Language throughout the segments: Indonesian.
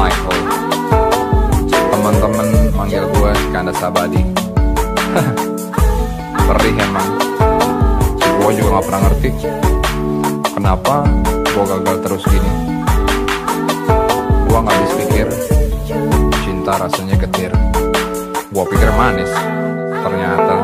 Michael. Teman-teman manggil gue Kanda Sabadi. Perih emang. Gue juga gak pernah ngerti Kenapa gue gagal terus gini. Gue gak habis pikir. Cinta rasanya getir Gue pikir manis. Ternyata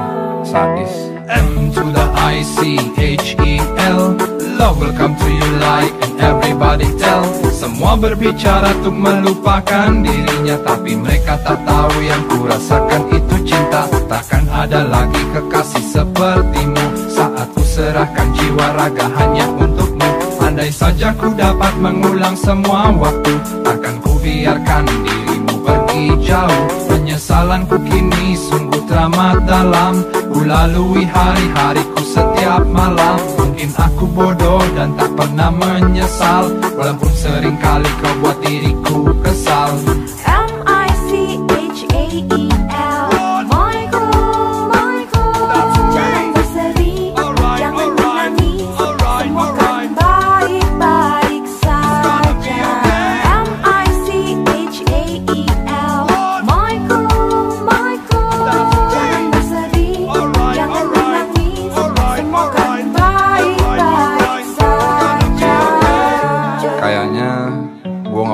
sadis. M to the I C H E L. Love will come to you like and everybody tell. Semua berbicara untuk melupakan dirinya Tapi mereka tak tahu yang ku rasakan itu cinta. Takkan ada lagi kekasih sepertimu. Saat ku serahkan jiwa raga hanya untukmu. Andai saja ku dapat mengulang semua waktu Takkan ku biarkan dirimu pergi jauh. Penyesalanku kini sungguh teramat dalam Ku lalui hari-hariku setiap malam. Mungkin aku bodoh dan tak pernah menyesal Walaupun sering kali kau buat diriku kesal. M-I-C-H-A-E-L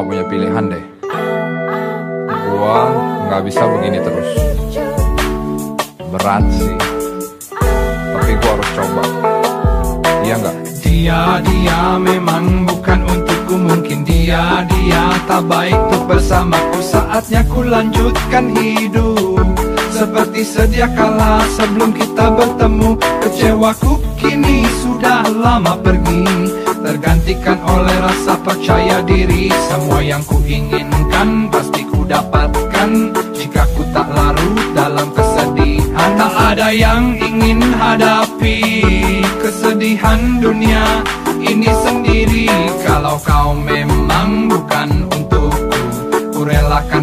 gak punya pilihan deh. Gua gak bisa begini terus. Berat sih. Tapi gua harus coba. Iya gak? Dia, dia memang bukan untukku. Mungkin dia, dia tak baik untuk bersamaku. Saatnya ku lanjutkan hidup. Seperti sedia kala sebelum kita bertemu. Kecewaku kini sudah lama pergi Tergantikan oleh rasa percaya diri. Semua yang ku inginkan pasti ku dapatkan. Jika ku tak larut dalam kesedihan Tak ada yang ingin hadapi kesedihan dunia ini sendiri. Kalau kau memang bukan untukku Ku relakan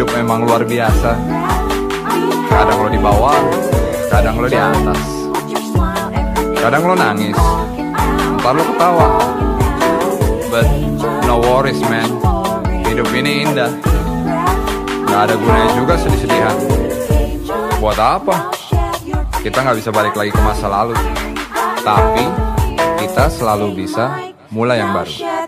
Hidup memang luar biasa. Kadang lo di bawah Kadang lo di atas. Kadang lo nangis Ntar lo ketawa. But no worries man. Hidup ini indah. Gak ada gunanya juga sedih-sedihan. Buat apa? Kita nggak bisa balik lagi ke masa lalu. Tapi kita selalu bisa mulai yang baru